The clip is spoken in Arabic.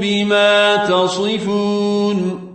بما تصفون